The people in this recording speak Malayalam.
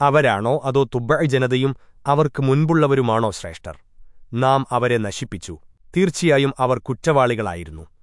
അവരാണോ അതോ തുബ്ബ ജനതയും അവർക്ക് മുൻപുള്ളവരുമാണോ ശ്രേഷ്ഠർ? നാം അവരെ നശിപ്പിച്ചു. തീർച്ചയായും അവർ കുറ്റവാളികളായിരുന്നു.